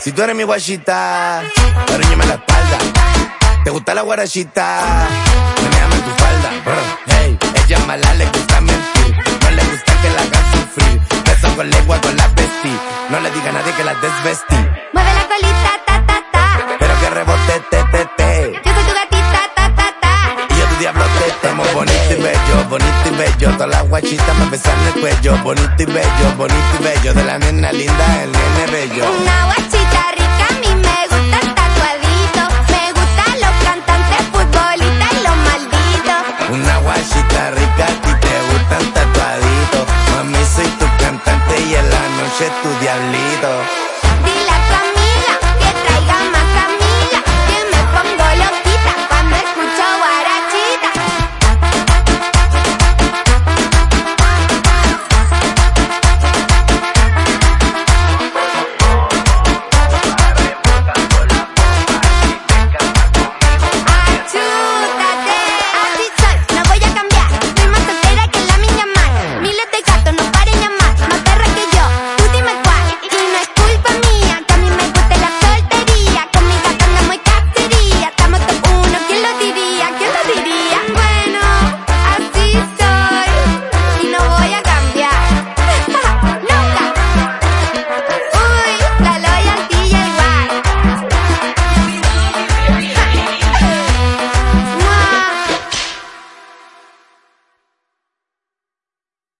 Si tú eres mi guachita, arruñame la espalda. ¿Te gusta la guarachita? Menéame tu falda. Hey, ella mala, le gusta mentir. No le gusta que la hagan sufrir. Beso con lengua con la vestí. No le diga a nadie que la desvestí. Mueve la colita, ta, ta, ta. Pero que rebote, te, te, te. Yo soy tu gatita, ta, ta, ta. Y yo tu diablo te estamos bonito y bello, bonito y bello. Todas las guachitas me besan el cuello. Bonito y bello, bonito y bello. De la nena linda, el nene bello. y en la noche tu diablito.